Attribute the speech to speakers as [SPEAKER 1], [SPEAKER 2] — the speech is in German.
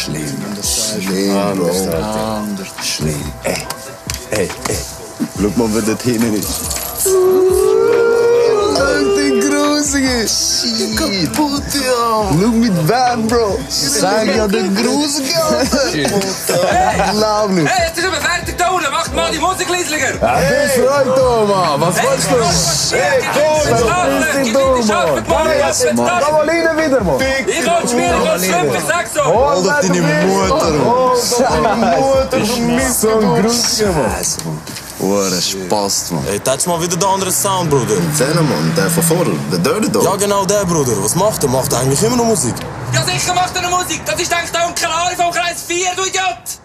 [SPEAKER 1] Schlimm. Schlimm, Bro. Schlimm. Ey, ey, ey. Schau mal, wer dort hinten ist. Alter, Grusige. Shit. Kaputt, ja. Schau mit wem, Bro. Sag ja, der Grusige, Alter. Unglaublich.
[SPEAKER 2] Hey, jetzt ist aber fertig Macht mal die Musik leislicher.
[SPEAKER 3] Ja, bis freut, Thomas. Was willst du?
[SPEAKER 2] Hey,
[SPEAKER 3] Was bist du, Mann? Komm mal rein wieder, Mann.
[SPEAKER 2] Ich komm spielen, ich komm schwimmen, ich sag's so.
[SPEAKER 1] Hol doch deine Mutter.
[SPEAKER 3] Hol doch deine Mutter, du Mist. So ein Grusige, Mann.
[SPEAKER 1] Mann. Hure Spaß, Mann.
[SPEAKER 4] Ey, das ist mal wieder der andere Sound, Bruder.
[SPEAKER 1] Erzähl mal, der von vorne, der Dirty Dog.
[SPEAKER 4] Ja, genau der, Bruder. Was macht er? Macht er eigentlich immer noch Musik?
[SPEAKER 2] Ja, sicher macht er eine Musik. Das ist eigentlich der Onkel Ari vom Kreis 4, du Idiot.